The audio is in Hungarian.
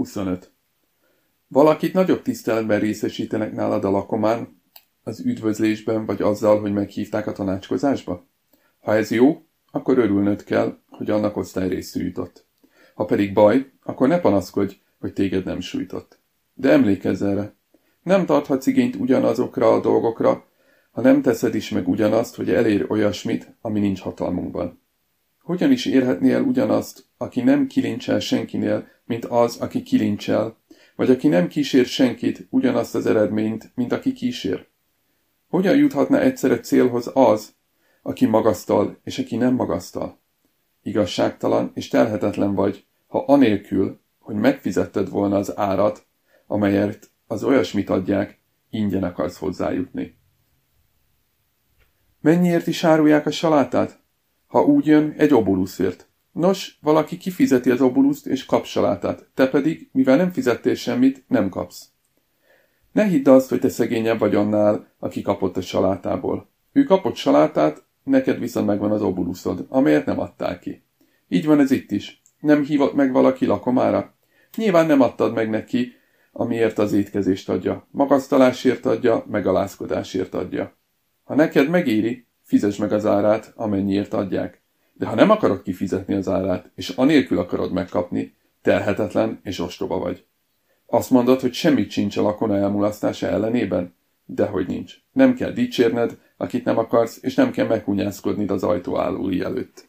25. Valakit nagyobb tiszteletben részesítenek nálad a lakomán, az üdvözlésben vagy azzal, hogy meghívták a tanácskozásba? Ha ez jó, akkor örülnöd kell, hogy annak osztályrész jutott. Ha pedig baj, akkor ne panaszkodj, hogy téged nem sújtott. De emlékezz erre, nem tarthatsz igényt ugyanazokra a dolgokra, ha nem teszed is meg ugyanazt, hogy elér olyasmit, ami nincs hatalmunkban. Hogyan is érhetné el ugyanazt, aki nem kilincsel senkinél, mint az, aki kilincsel, vagy aki nem kísér senkit ugyanazt az eredményt, mint aki kísér? Hogyan juthatna egyszerre célhoz az, aki magasztal, és aki nem magasztal? Igazságtalan és telhetetlen vagy, ha anélkül, hogy megfizetted volna az árat, amelyért az olyasmit adják, ingyen akarsz hozzájutni. Mennyiért is árulják a salátát? Ha úgy jön, egy obuluszért. Nos, valaki kifizeti az obuluszt és kap salátát, te pedig, mivel nem fizettél semmit, nem kapsz. Ne hidd azt, hogy te szegényebb vagy annál, aki kapott a salátából. Ő kapott salátát, neked viszont megvan az obuluszod, amelyet nem adtál ki. Így van ez itt is. Nem hívott meg valaki lakomára? Nyilván nem adtad meg neki, amiért az étkezést adja. Magasztalásért adja, megalázkodásért adja. Ha neked megéri, fizes meg az árát, amennyiért adják. De ha nem akarod kifizetni az árát, és anélkül akarod megkapni, telhetetlen és ostoba vagy. Azt mondod, hogy semmit sincs a lakona elmulasztása ellenében? Dehogy nincs. Nem kell dicsérned, akit nem akarsz, és nem kell meghunyászkodnid az ajtó állói előtt.